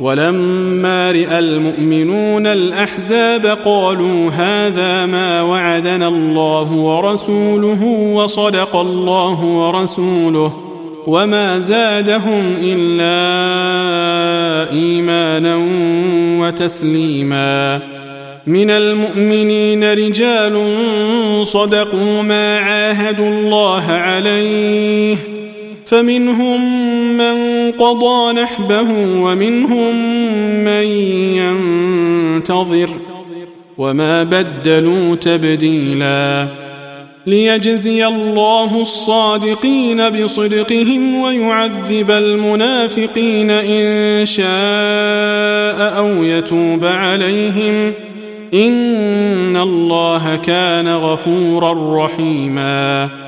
ولما راى المؤمنون الأحزاب قالوا هذا ما وعدنا الله ورسوله وصدق الله ورسوله وما زادهم إلا إيمانا وتسليما من المؤمنين رجال صدقوا ما عاهدوا الله عليه فمنهم من قضى نحبه ومنهم من ينتظر وما بدلوا تبديلا ليجزي الله الصادقين بصدقهم ويعذب المنافقين إن شاء أو يتوب عليهم إن الله كان غفورا رحيما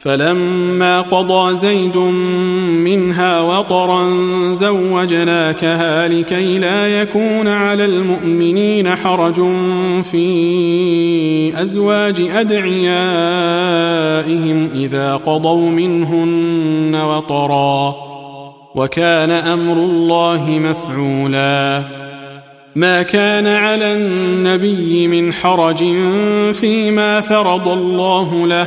فلما قضى زيد منها وطرا زوجناكها لكي لا يكون على المؤمنين حرج في أزواج أدعيائهم إذا قضوا منهن وطرا وكان أمر الله مفعولا. ما كان على النبي من حرج فيما فرض الله له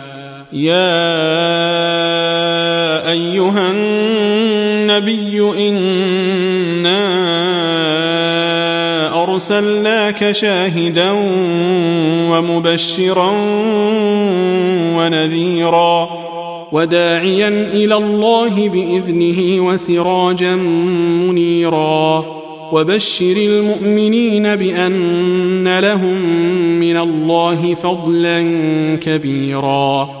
يا أيها النبي إنا أرسلناك شاهدا ومبشرا ونذيرا وداعيا إلى الله بإذنه وسراجا منيرا وبشر المؤمنين بأن لهم من الله فضلا كبيرا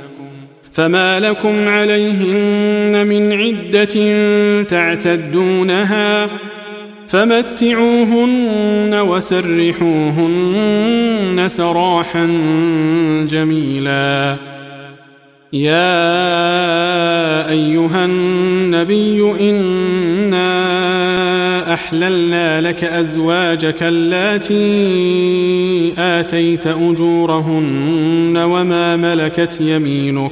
فما لكم عليهن من عدة تعتدونها فمتعوهن وسرحوهن سراحا جميلا. يا أيها النبي إنا أحللنا لك أزواجك اللاتي آتيت أجورهن وما ملكت يمينك.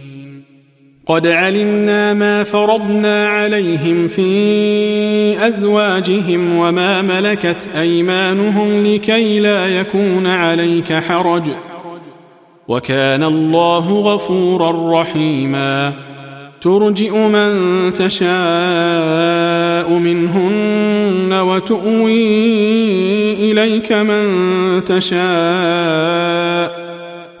قد علمنا ما فرضنا عليهم في أزواجهم وما ملكت أيمانهم لكي لا يكون عليك حرج. وكان الله غفورا رحيما. ترجئ من تشاء منهن وتؤوي إليك من تشاء.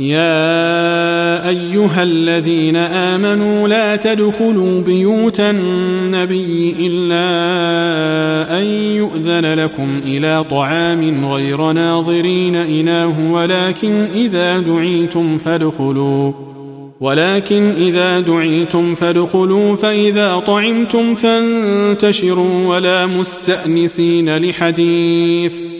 يا أيها الذين آمنوا لا تدخلوا بيوت النبي إلا أن يؤذن لكم إلى طعام غير ناظرين إناه ولكن إذا دعيتم فادخلوا ولكن إذا دعيتم فادخلوا فإذا طعمتم فانتشروا ولا مستأنسين لحديث.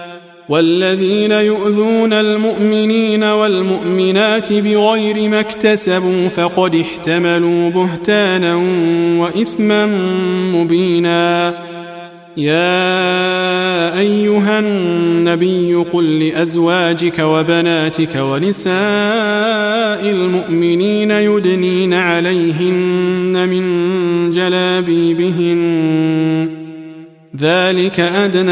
والذين يؤذون المؤمنين والمؤمنات بغير ما اكتسبوا فقد احتملوا بهتانا وإثما مبينا. يا أيها النبي قل لأزواجك وبناتك ونساء المؤمنين يدنين عليهن من جلابيبهن. ذلك أدنى